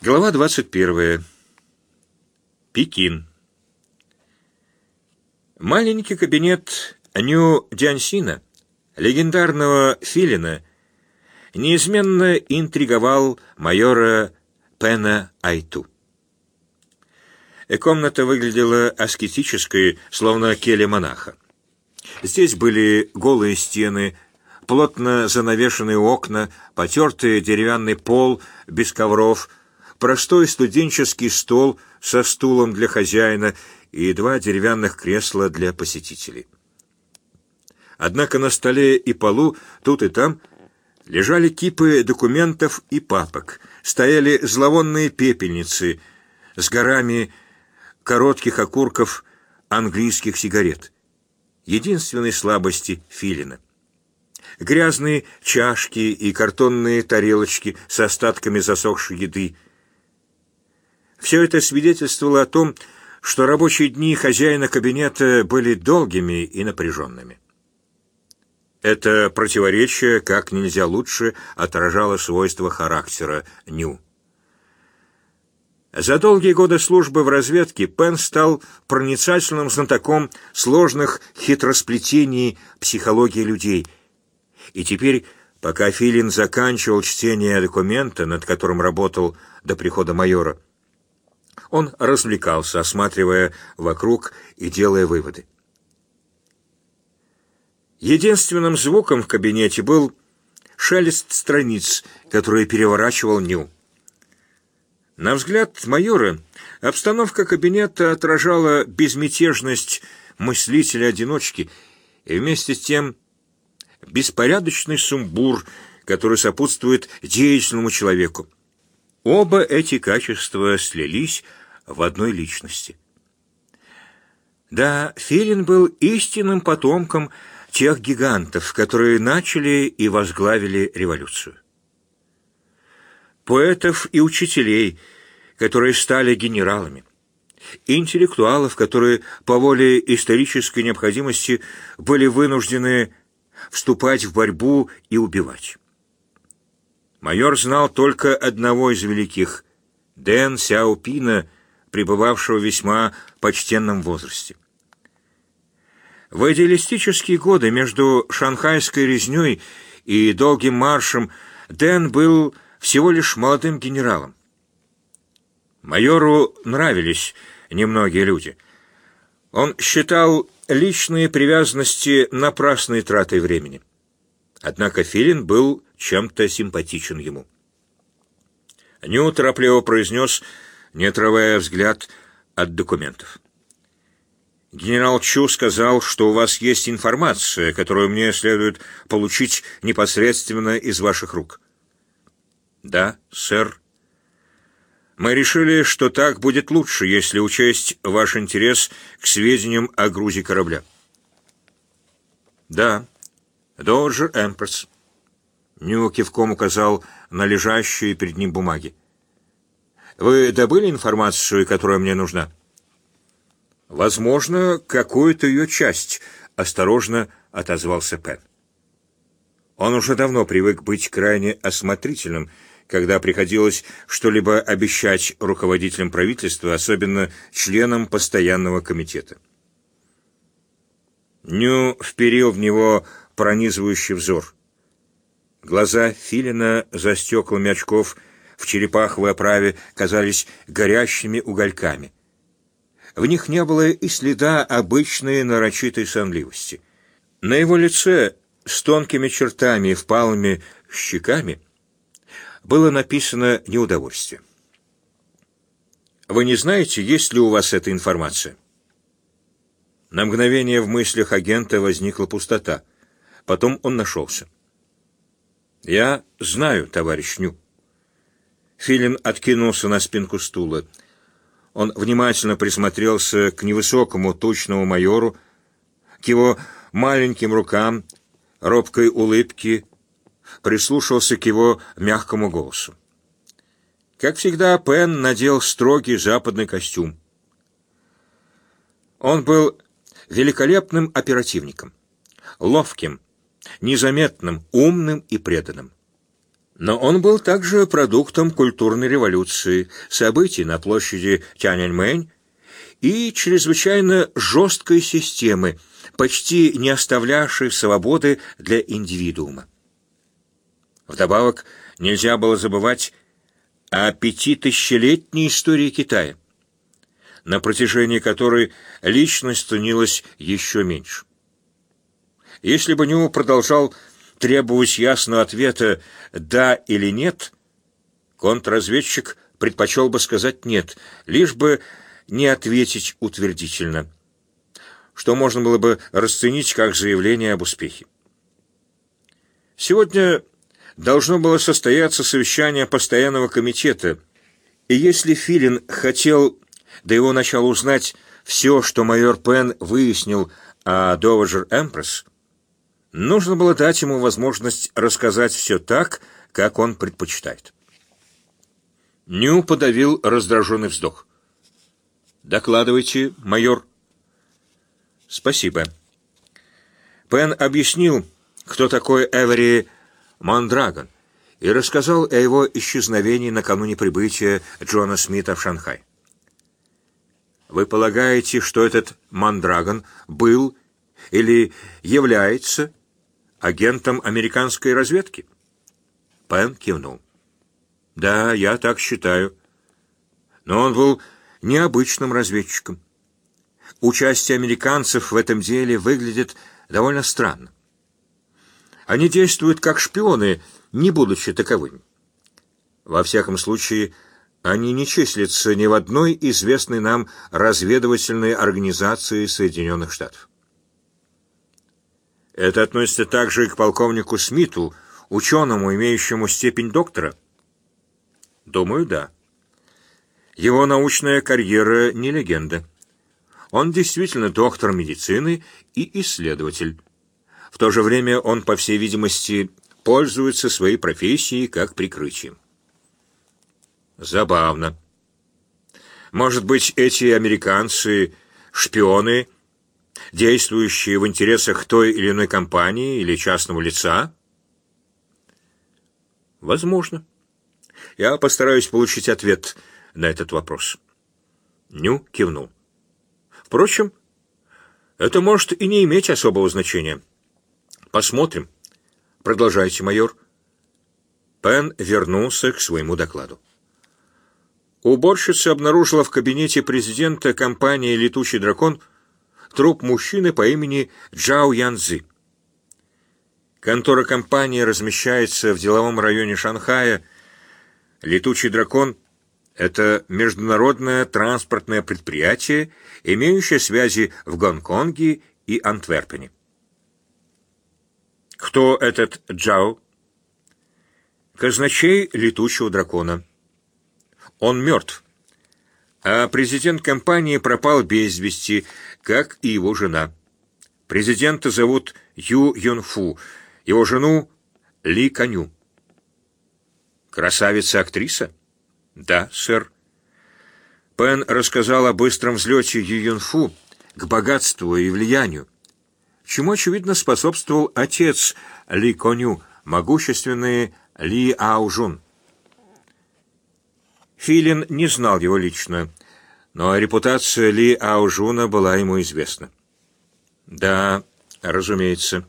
Глава 21. Пекин. Маленький кабинет Нью Дянсина, легендарного филина, неизменно интриговал майора Пена Айту. Комната выглядела аскетической, словно келья монаха. Здесь были голые стены, плотно занавешенные окна, потертый деревянный пол без ковров — простой студенческий стол со стулом для хозяина и два деревянных кресла для посетителей. Однако на столе и полу, тут и там, лежали кипы документов и папок, стояли зловонные пепельницы с горами коротких окурков английских сигарет, единственной слабости филина. Грязные чашки и картонные тарелочки с остатками засохшей еды — все это свидетельствовало о том, что рабочие дни хозяина кабинета были долгими и напряженными. Это противоречие как нельзя лучше отражало свойства характера Ню. За долгие годы службы в разведке Пен стал проницательным знатоком сложных хитросплетений психологии людей. И теперь, пока Филин заканчивал чтение документа, над которым работал до прихода майора, он развлекался, осматривая вокруг и делая выводы. Единственным звуком в кабинете был шелест страниц, которые переворачивал Ню. На взгляд майора, обстановка кабинета отражала безмятежность мыслителя-одиночки и вместе с тем беспорядочный сумбур, который сопутствует деятельному человеку. Оба эти качества слились в одной личности. Да, Филин был истинным потомком тех гигантов, которые начали и возглавили революцию. Поэтов и учителей, которые стали генералами, интеллектуалов, которые по воле исторической необходимости были вынуждены вступать в борьбу и убивать. Майор знал только одного из великих — Дэн Сяопина, пребывавшего в весьма почтенном возрасте. В идеалистические годы между шанхайской резней и долгим маршем Дэн был всего лишь молодым генералом. Майору нравились немногие люди. Он считал личные привязанности напрасной тратой времени. Однако Филин был чем-то симпатичен ему. Ню торопливо произнес, не отрывая взгляд от документов. «Генерал Чу сказал, что у вас есть информация, которую мне следует получить непосредственно из ваших рук». «Да, сэр». «Мы решили, что так будет лучше, если учесть ваш интерес к сведениям о грузе корабля». «Да, Доджер Эмперс». Ню кивком указал на лежащие перед ним бумаги. «Вы добыли информацию, которая мне нужна?» «Возможно, какую-то ее часть», — осторожно отозвался Пен. Он уже давно привык быть крайне осмотрительным, когда приходилось что-либо обещать руководителям правительства, особенно членам постоянного комитета. Ню вперил в него пронизывающий взор — Глаза Филина за стеклами очков в черепаховой оправе казались горящими угольками. В них не было и следа обычной нарочитой сонливости. На его лице с тонкими чертами и впалыми щеками было написано неудовольствие. «Вы не знаете, есть ли у вас эта информация?» На мгновение в мыслях агента возникла пустота. Потом он нашелся. «Я знаю, товарищ Ню». Филин откинулся на спинку стула. Он внимательно присмотрелся к невысокому тучному майору, к его маленьким рукам, робкой улыбке, прислушался к его мягкому голосу. Как всегда, Пен надел строгий западный костюм. Он был великолепным оперативником, ловким, незаметным, умным и преданным. Но он был также продуктом культурной революции, событий на площади Тяньаньмэнь и чрезвычайно жесткой системы, почти не оставлявшей свободы для индивидуума. Вдобавок, нельзя было забывать о пятитысячелетней истории Китая, на протяжении которой личность становилась еще меньше. Если бы Ню продолжал требовать ясного ответа «да» или «нет», контрразведчик предпочел бы сказать «нет», лишь бы не ответить утвердительно, что можно было бы расценить как заявление об успехе. Сегодня должно было состояться совещание постоянного комитета, и если Филин хотел до его начала узнать все, что майор Пен выяснил о Доваджер Эмпресс, Нужно было дать ему возможность рассказать все так, как он предпочитает. Ню подавил раздраженный вздох. «Докладывайте, майор». «Спасибо». Пен объяснил, кто такой Эвери Мандрагон, и рассказал о его исчезновении накануне прибытия Джона Смита в Шанхай. «Вы полагаете, что этот Мандрагон был или является агентом американской разведки? Пен кивнул. Да, я так считаю. Но он был необычным разведчиком. Участие американцев в этом деле выглядит довольно странно. Они действуют как шпионы, не будучи таковыми. Во всяком случае, они не числятся ни в одной известной нам разведывательной организации Соединенных Штатов. Это относится также и к полковнику Смиту, ученому, имеющему степень доктора? Думаю, да. Его научная карьера не легенда. Он действительно доктор медицины и исследователь. В то же время он, по всей видимости, пользуется своей профессией как прикрытием. Забавно. Может быть, эти американцы — шпионы — действующие в интересах той или иной компании или частного лица? Возможно. Я постараюсь получить ответ на этот вопрос. Ню кивнул. Впрочем, это может и не иметь особого значения. Посмотрим. Продолжайте, майор. Пен вернулся к своему докладу. Уборщица обнаружила в кабинете президента компании «Летучий дракон» труп мужчины по имени Джао Янзы. Контора компании размещается в деловом районе Шанхая. «Летучий дракон» — это международное транспортное предприятие, имеющее связи в Гонконге и Антверпене. Кто этот Джао? Казначей летучего дракона. Он мертв. А президент компании пропал без вести, как и его жена. Президента зовут Ю Юнфу, его жену Ли Каню. Красавица-актриса? Да, сэр. Пен рассказал о быстром взлете Ю Юнфу к богатству и влиянию, чему, очевидно, способствовал отец Ли Коню, могущественный Ли Аужун. Филин не знал его лично, но репутация Ли Аужуна была ему известна. Да, разумеется.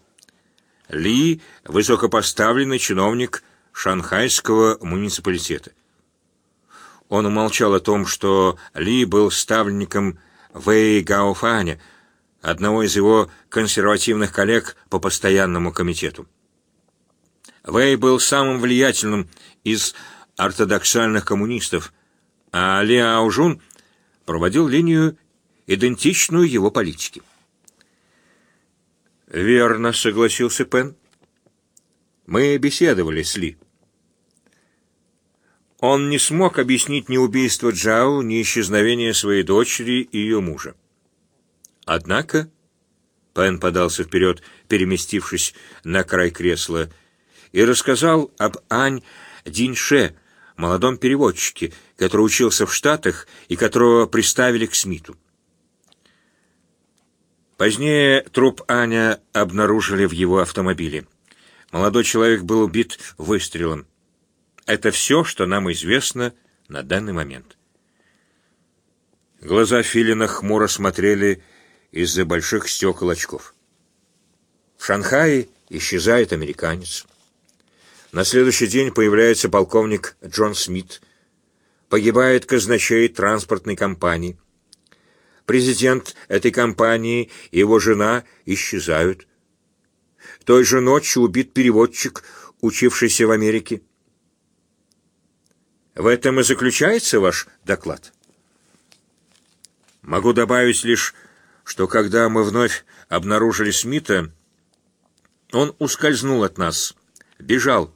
Ли — высокопоставленный чиновник шанхайского муниципалитета. Он умолчал о том, что Ли был ставленником Вэй Гаофаня, одного из его консервативных коллег по постоянному комитету. Вэй был самым влиятельным из ортодоксальных коммунистов, а Ли Аужун проводил линию, идентичную его политике. «Верно», — согласился Пен. «Мы беседовали с Ли». Он не смог объяснить ни убийство Джао, ни исчезновение своей дочери и ее мужа. Однако Пен подался вперед, переместившись на край кресла, и рассказал об Ань Диньше, молодом переводчике, который учился в Штатах и которого приставили к Смиту. Позднее труп Аня обнаружили в его автомобиле. Молодой человек был убит выстрелом. Это все, что нам известно на данный момент. Глаза Филина хмуро смотрели из-за больших стекол очков. В Шанхае исчезает американец. На следующий день появляется полковник Джон Смит. Погибает казначей транспортной компании. Президент этой компании и его жена исчезают. Той же ночью убит переводчик, учившийся в Америке. В этом и заключается ваш доклад. Могу добавить лишь, что когда мы вновь обнаружили Смита, он ускользнул от нас, бежал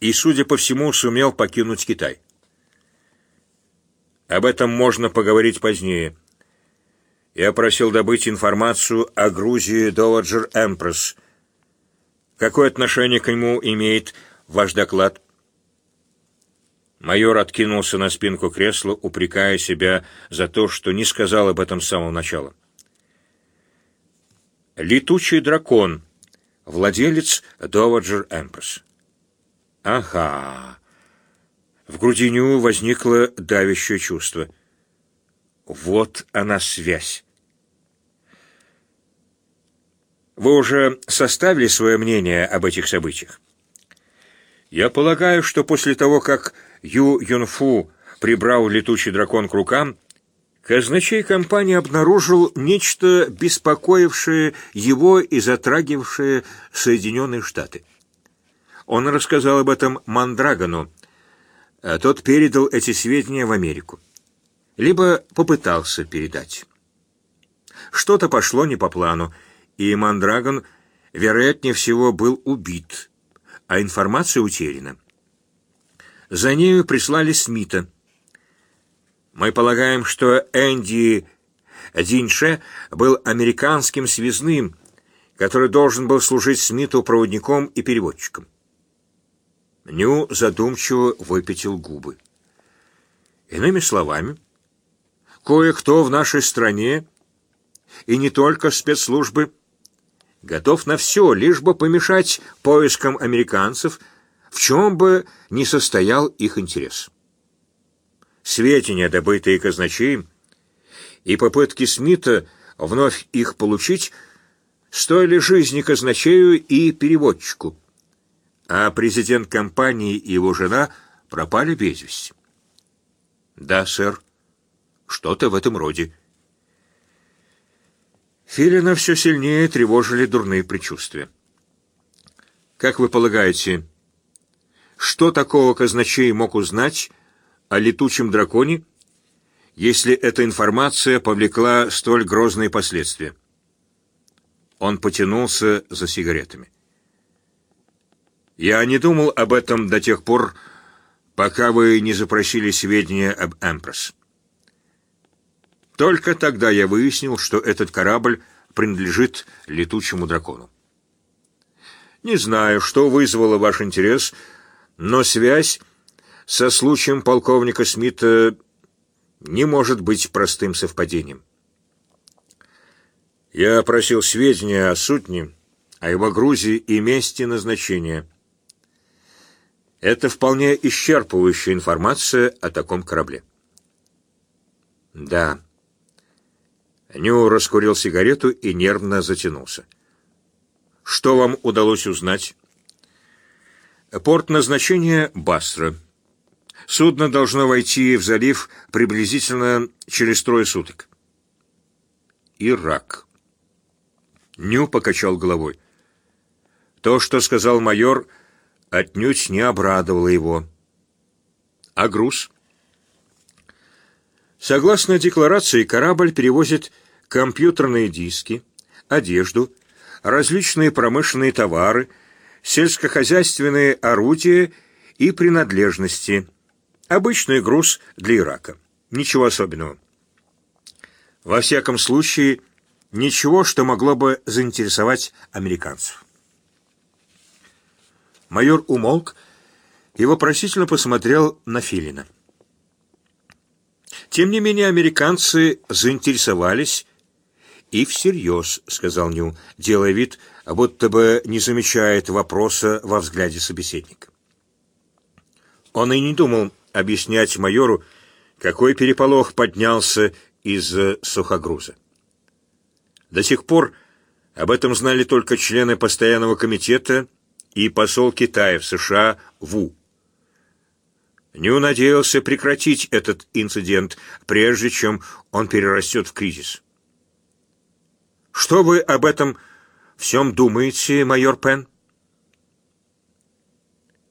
и, судя по всему, сумел покинуть Китай. Об этом можно поговорить позднее. Я просил добыть информацию о Грузии Dowager Empress. Какое отношение к нему имеет ваш доклад? Майор откинулся на спинку кресла, упрекая себя за то, что не сказал об этом с самого начала. «Летучий дракон», владелец Dowager Empress. Ага. В груди него возникло давящее чувство. Вот она связь. Вы уже составили свое мнение об этих событиях? Я полагаю, что после того, как Ю Юнфу прибрал летучий дракон к рукам, казначей компании обнаружил нечто, беспокоившее его и затрагивавшее Соединенные Штаты. Он рассказал об этом Мандрагону, а тот передал эти сведения в Америку. Либо попытался передать. Что-то пошло не по плану, и Мандрагон, вероятнее всего, был убит, а информация утеряна. За нею прислали Смита. Мы полагаем, что Энди Динше был американским связным, который должен был служить Смиту проводником и переводчиком. Ню задумчиво выпятил губы. Иными словами, кое-кто в нашей стране, и не только спецслужбы, готов на все, лишь бы помешать поискам американцев, в чем бы ни состоял их интерес сведения, добытые казначеем, и попытки Смита вновь их получить стоили жизни казначею и переводчику, а президент компании и его жена пропали без вести. «Да, сэр, что-то в этом роде». Филина все сильнее тревожили дурные предчувствия. «Как вы полагаете, что такого казначей мог узнать о летучем драконе, если эта информация повлекла столь грозные последствия? Он потянулся за сигаретами. Я не думал об этом до тех пор, пока вы не запросили сведения об Эмпресс. Только тогда я выяснил, что этот корабль принадлежит летучему дракону. Не знаю, что вызвало ваш интерес, но связь со случаем полковника Смита не может быть простым совпадением. Я просил сведения о сутне, о его грузе и месте назначения. Это вполне исчерпывающая информация о таком корабле. Да. Ню раскурил сигарету и нервно затянулся. Что вам удалось узнать? Порт назначения Басра. Судно должно войти в залив приблизительно через трое суток. Ирак. Ню покачал головой. То, что сказал майор, отнюдь не обрадовало его. А груз? Согласно декларации, корабль перевозит компьютерные диски, одежду, различные промышленные товары, сельскохозяйственные орудия и принадлежности, Обычный груз для Ирака. Ничего особенного. Во всяком случае, ничего, что могло бы заинтересовать американцев. Майор умолк и вопросительно посмотрел на Филина. Тем не менее, американцы заинтересовались и всерьез, сказал Ню, делая вид, будто бы не замечает вопроса во взгляде собеседника. Он и не думал объяснять майору, какой переполох поднялся из сухогруза. До сих пор об этом знали только члены постоянного комитета и посол Китая в США Ву. Ню надеялся прекратить этот инцидент, прежде чем он перерастет в кризис. «Что вы об этом всем думаете, майор Пен?»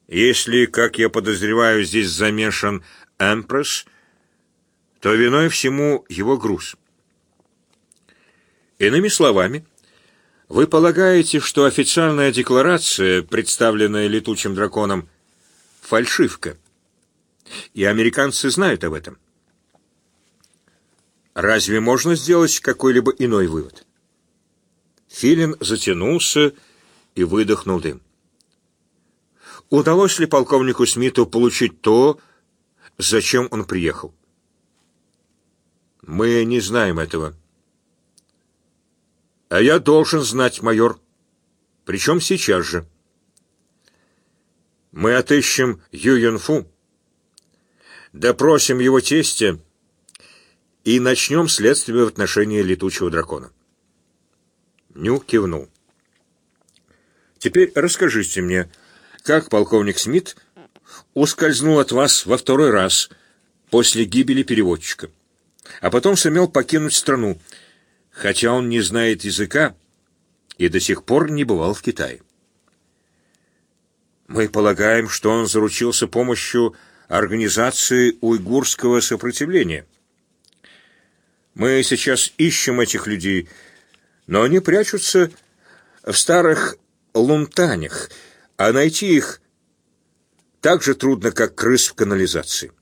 «Если, как я подозреваю, здесь замешан Эмпресс, то виной всему его груз. Иными словами, вы полагаете, что официальная декларация, представленная летучим драконом, фальшивка, и американцы знают об этом? Разве можно сделать какой-либо иной вывод? Филин затянулся и выдохнул дым. Удалось ли полковнику Смиту получить то, зачем он приехал? Мы не знаем этого. А я должен знать, майор. Причем сейчас же. Мы отыщем Ю Юнфу, допросим его тестя и начнем следствие в отношении летучего дракона. Ню кивнул. Теперь расскажите мне, как полковник Смит ускользнул от вас во второй раз после гибели переводчика, а потом сумел покинуть страну, хотя он не знает языка и до сих пор не бывал в Китае. Мы полагаем, что он заручился помощью организации уйгурского сопротивления. Мы сейчас ищем этих людей, но они прячутся в старых лунтанях, а найти их так же трудно, как крыс в канализации.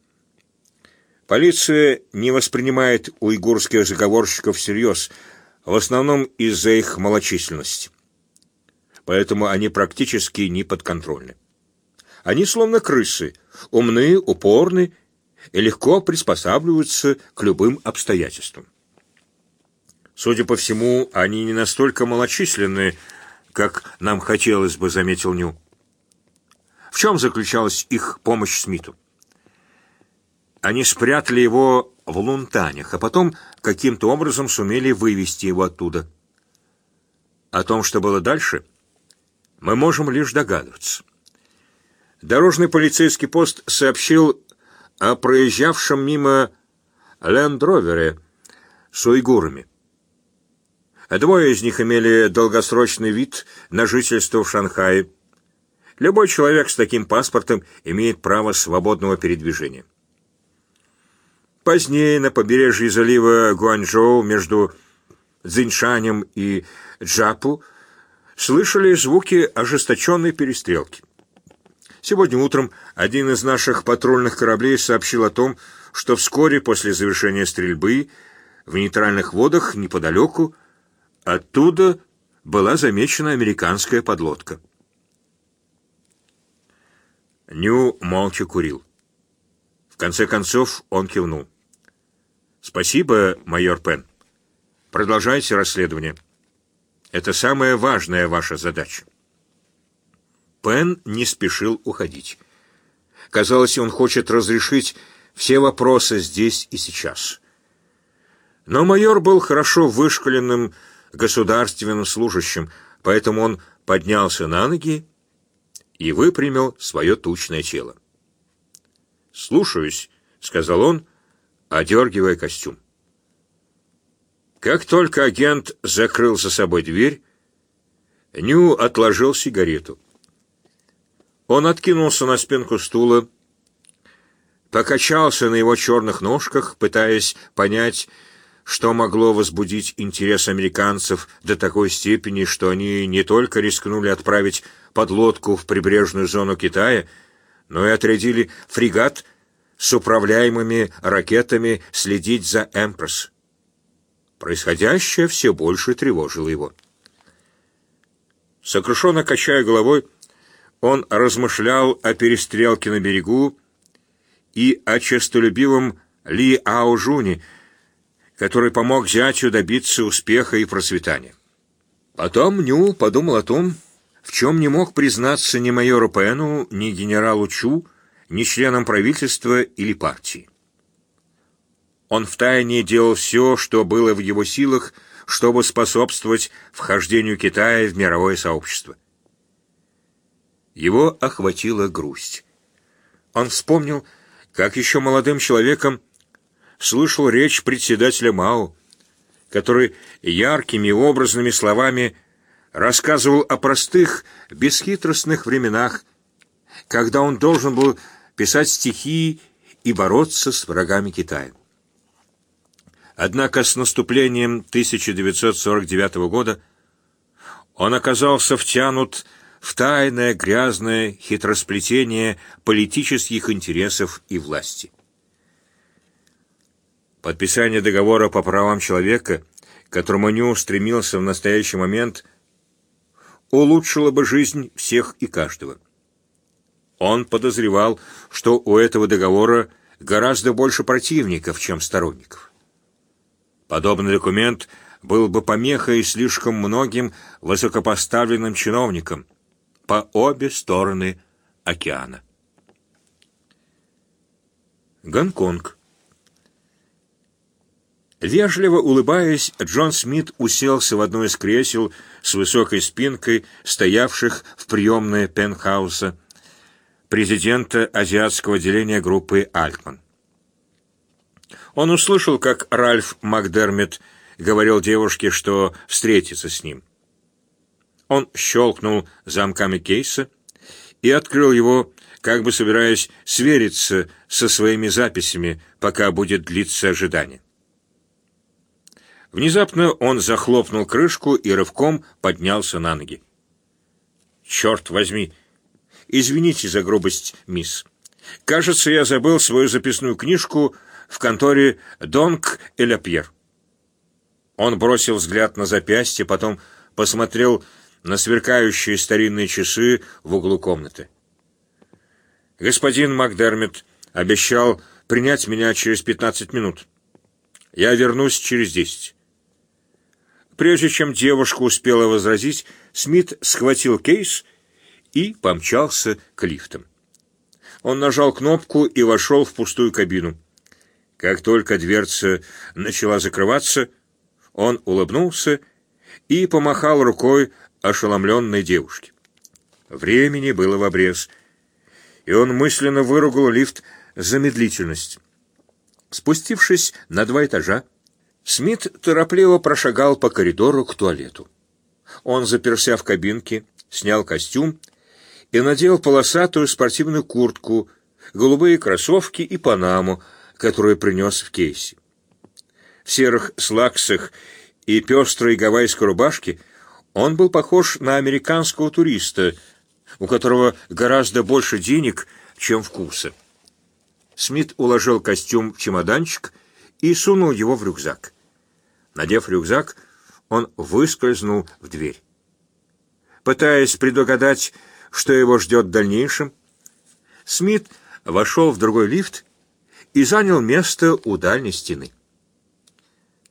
Полиция не воспринимает уйгурских заговорщиков всерьез, в основном из-за их малочисленности. Поэтому они практически не подконтрольны. Они словно крысы, умны, упорны и легко приспосабливаются к любым обстоятельствам. Судя по всему, они не настолько малочисленны, как нам хотелось бы, заметил Ню. В чем заключалась их помощь Смиту? Они спрятали его в лунтанях, а потом каким-то образом сумели вывести его оттуда. О том, что было дальше, мы можем лишь догадываться. Дорожный полицейский пост сообщил о проезжавшем мимо лендровере с уйгурами. Двое из них имели долгосрочный вид на жительство в Шанхае. Любой человек с таким паспортом имеет право свободного передвижения. Позднее на побережье залива Гуанчжоу между Цзиньшанем и Джапу слышали звуки ожесточенной перестрелки. Сегодня утром один из наших патрульных кораблей сообщил о том, что вскоре после завершения стрельбы в нейтральных водах неподалеку оттуда была замечена американская подлодка. Ню молча курил. В конце концов он кивнул. «Спасибо, майор Пен. Продолжайте расследование. Это самая важная ваша задача». Пен не спешил уходить. Казалось, он хочет разрешить все вопросы здесь и сейчас. Но майор был хорошо вышкаленным государственным служащим, поэтому он поднялся на ноги и выпрямил свое тучное тело. «Слушаюсь», — сказал он, одергивая костюм. Как только агент закрыл за собой дверь, Ню отложил сигарету. Он откинулся на спинку стула, покачался на его черных ножках, пытаясь понять, что могло возбудить интерес американцев до такой степени, что они не только рискнули отправить подлодку в прибрежную зону Китая, но и отрядили фрегат с управляемыми ракетами следить за «Эмпресс». Происходящее все больше тревожило его. Сокрушенно качая головой, он размышлял о перестрелке на берегу и о честолюбивом Ли Аужуне, который помог зятю добиться успеха и процветания. Потом Ню подумал о том, в чем не мог признаться ни майору Пену, ни генералу Чу, ни членом правительства или партии. Он втайне делал все, что было в его силах, чтобы способствовать вхождению Китая в мировое сообщество. Его охватила грусть. Он вспомнил, как еще молодым человеком слышал речь председателя Мао, который яркими образными словами рассказывал о простых, бесхитростных временах, когда он должен был писать стихи и бороться с врагами Китая. Однако с наступлением 1949 года он оказался втянут в тайное грязное хитросплетение политических интересов и власти. Подписание договора по правам человека, к которому Ню стремился в настоящий момент, улучшило бы жизнь всех и каждого. Он подозревал, что у этого договора гораздо больше противников, чем сторонников. Подобный документ был бы помехой слишком многим высокопоставленным чиновникам по обе стороны океана. Гонконг. Вежливо улыбаясь, Джон Смит уселся в одно из кресел с высокой спинкой, стоявших в приемной пентхауса, президента азиатского отделения группы «Альтман». Он услышал, как Ральф Макдермит говорил девушке, что встретится с ним. Он щелкнул замками кейса и открыл его, как бы собираясь свериться со своими записями, пока будет длиться ожидание. Внезапно он захлопнул крышку и рывком поднялся на ноги. «Черт возьми!» Извините за грубость, мисс. Кажется, я забыл свою записную книжку в конторе Донг и Пьер. Он бросил взгляд на запястье, потом посмотрел на сверкающие старинные часы в углу комнаты. Господин Макдермит обещал принять меня через пятнадцать минут. Я вернусь через десять. Прежде чем девушка успела возразить, Смит схватил кейс и помчался к лифтам. Он нажал кнопку и вошел в пустую кабину. Как только дверца начала закрываться, он улыбнулся и помахал рукой ошеломленной девушке. Времени было в обрез, и он мысленно выругал лифт за медлительность. Спустившись на два этажа, Смит торопливо прошагал по коридору к туалету. Он заперся в кабинке, снял костюм и надел полосатую спортивную куртку, голубые кроссовки и панаму, которую принес в кейсе. В серых слаксах и пестрой гавайской рубашке он был похож на американского туриста, у которого гораздо больше денег, чем вкуса. Смит уложил костюм в чемоданчик и сунул его в рюкзак. Надев рюкзак, он выскользнул в дверь. Пытаясь предугадать, что его ждет в дальнейшем, Смит вошел в другой лифт и занял место у дальней стены.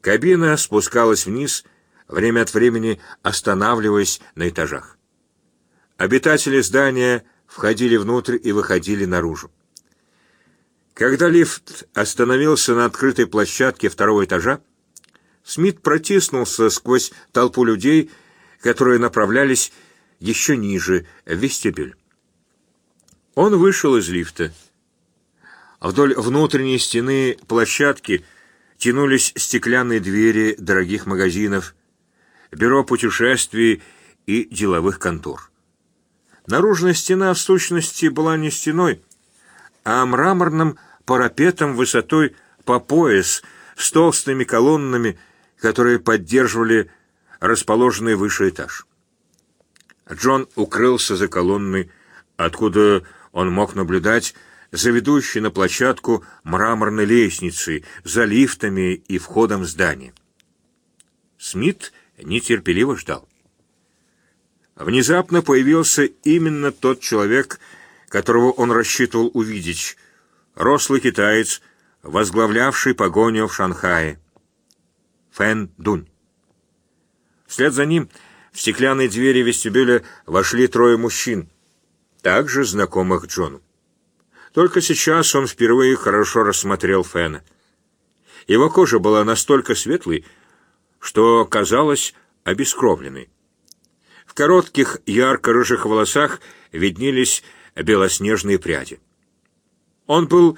Кабина спускалась вниз, время от времени останавливаясь на этажах. Обитатели здания входили внутрь и выходили наружу. Когда лифт остановился на открытой площадке второго этажа, Смит протиснулся сквозь толпу людей, которые направлялись еще ниже, в вестибюль. Он вышел из лифта. Вдоль внутренней стены площадки тянулись стеклянные двери дорогих магазинов, бюро путешествий и деловых контор. Наружная стена в сущности была не стеной, а мраморным парапетом высотой по пояс с толстыми колоннами, которые поддерживали расположенный выше этаж. Джон укрылся за колонной, откуда он мог наблюдать за ведущей на площадку мраморной лестницей, за лифтами и входом в здание. Смит нетерпеливо ждал. Внезапно появился именно тот человек, которого он рассчитывал увидеть, рослый китаец, возглавлявший погоню в Шанхае. Фэн Дунь. Вслед за ним в стеклянные двери вестибюля вошли трое мужчин, также знакомых Джону. Только сейчас он впервые хорошо рассмотрел Фэна. Его кожа была настолько светлой, что казалась обескровленной. В коротких ярко-рыжих волосах виднелись белоснежные пряди. Он был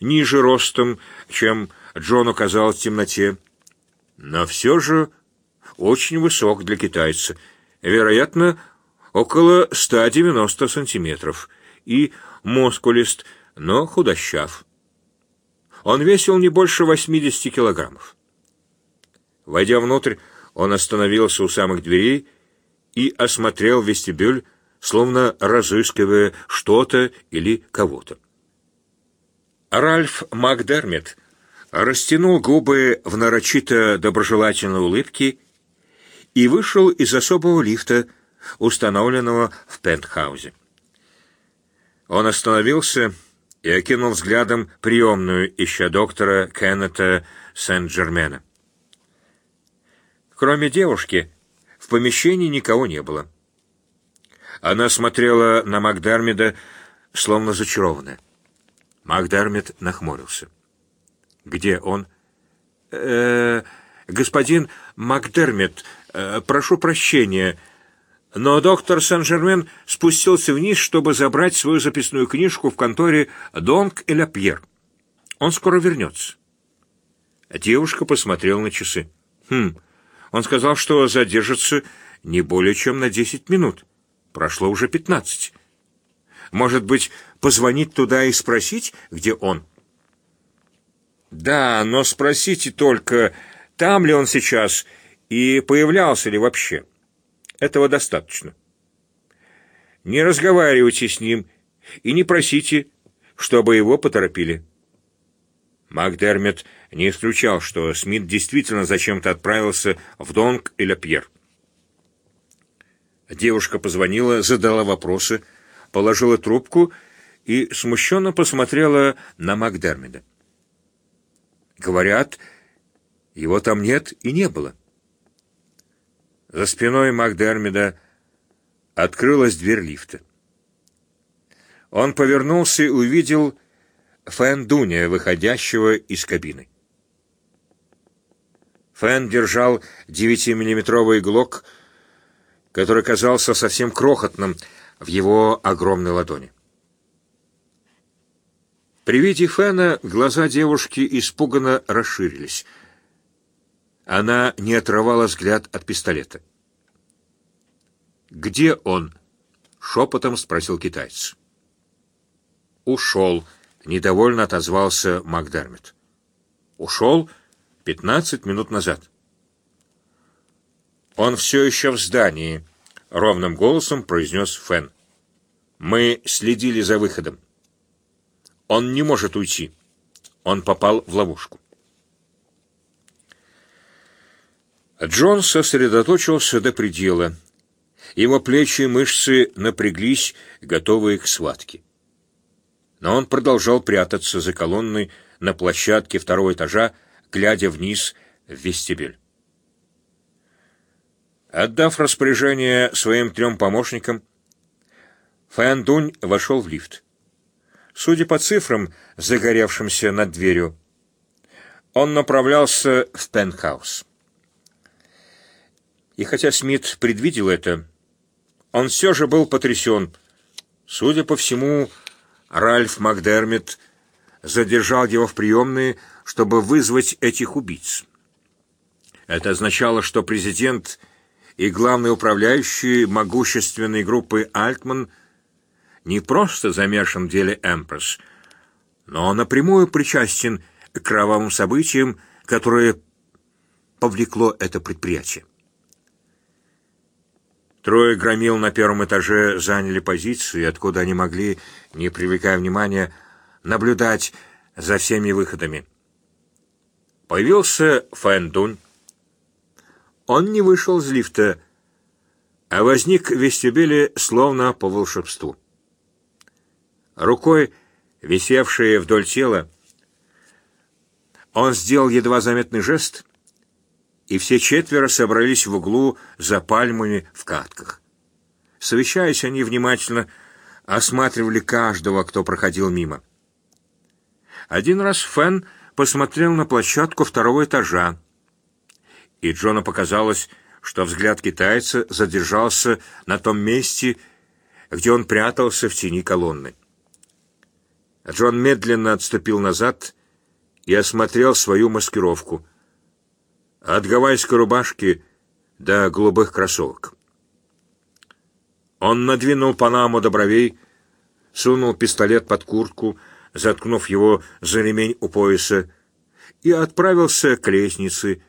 ниже ростом, чем Джону казалось в темноте, но все же очень высок для китайца, вероятно, около 190 сантиметров, и мускулист, но худощав. Он весил не больше 80 килограммов. Войдя внутрь, он остановился у самых дверей и осмотрел вестибюль, словно разыскивая что-то или кого-то. Ральф Макдермит растянул губы в нарочито доброжелательной улыбке и вышел из особого лифта, установленного в пентхаузе. Он остановился и окинул взглядом приемную, ища доктора Кеннета Сент-Джермена. Кроме девушки, в помещении никого не было. Она смотрела на Макдармида, словно зачарованная. Макдармид нахмурился. «Где он?» «Э, «Господин Макдермит, э, прошу прощения, но доктор Сен-Жермен спустился вниз, чтобы забрать свою записную книжку в конторе «Донг и Ля Пьер». Он скоро вернется». Девушка посмотрела на часы. «Хм, он сказал, что задержится не более чем на десять минут. Прошло уже пятнадцать. Может быть, позвонить туда и спросить, где он?» «Да, но спросите только, там ли он сейчас и появлялся ли вообще». Этого достаточно. Не разговаривайте с ним и не просите, чтобы его поторопили. Макдермит не исключал, что Смит действительно зачем-то отправился в Донг или Пьер. Девушка позвонила, задала вопросы, положила трубку и смущенно посмотрела на Макдермида. Говорят, его там нет и не было. За спиной Макдермида открылась дверь лифта. Он повернулся и увидел Фэн Дуня, выходящего из кабины. Фэн держал девятимиллиметровый глок, который казался совсем крохотным в его огромной ладони. При виде Фэна глаза девушки испуганно расширились — она не отрывала взгляд от пистолета. «Где он?» — шепотом спросил китаец. «Ушел», — недовольно отозвался Макдермит. «Ушел пятнадцать минут назад». «Он все еще в здании», — ровным голосом произнес Фэн. «Мы следили за выходом. Он не может уйти. Он попал в ловушку». Джон сосредоточился до предела. Его плечи и мышцы напряглись, готовые к схватке. Но он продолжал прятаться за колонной на площадке второго этажа, глядя вниз в вестибюль. Отдав распоряжение своим трем помощникам, Фэн Дунь вошел в лифт. Судя по цифрам, загоревшимся над дверью, он направлялся в пентхаус. И хотя Смит предвидел это, он все же был потрясен. Судя по всему, Ральф Макдермит задержал его в приемной, чтобы вызвать этих убийц. Это означало, что президент и главный управляющий могущественной группы Альтман не просто замешан в деле Эмпресс, но напрямую причастен к кровавым событиям, которые повлекло это предприятие. Трое громил на первом этаже заняли позиции, откуда они могли, не привлекая внимания, наблюдать за всеми выходами. Появился Фэн Он не вышел из лифта, а возник в вестибюле словно по волшебству. Рукой, висевшей вдоль тела, он сделал едва заметный жест — и все четверо собрались в углу за пальмами в катках. Совещаясь, они внимательно осматривали каждого, кто проходил мимо. Один раз Фен посмотрел на площадку второго этажа, и Джону показалось, что взгляд китайца задержался на том месте, где он прятался в тени колонны. Джон медленно отступил назад и осмотрел свою маскировку. От гавайской рубашки до голубых кроссовок. Он надвинул панаму до бровей, сунул пистолет под куртку, заткнув его за ремень у пояса, и отправился к лестнице,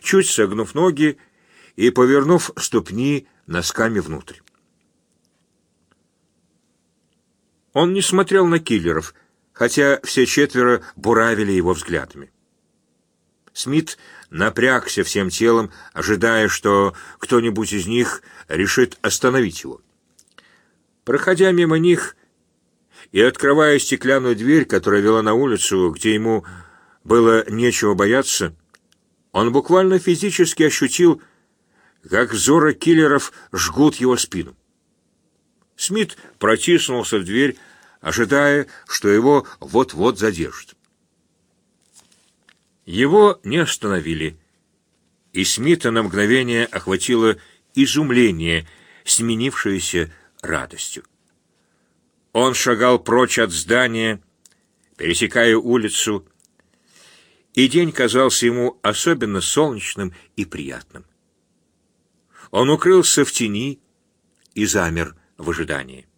чуть согнув ноги и повернув ступни носками внутрь. Он не смотрел на киллеров, хотя все четверо буравили его взглядами. Смит напрягся всем телом, ожидая, что кто-нибудь из них решит остановить его. Проходя мимо них и открывая стеклянную дверь, которая вела на улицу, где ему было нечего бояться, он буквально физически ощутил, как взоры киллеров жгут его спину. Смит протиснулся в дверь, ожидая, что его вот-вот задержат. Его не остановили, и Смита на мгновение охватило изумление, сменившееся радостью. Он шагал прочь от здания, пересекая улицу, и день казался ему особенно солнечным и приятным. Он укрылся в тени и замер в ожидании.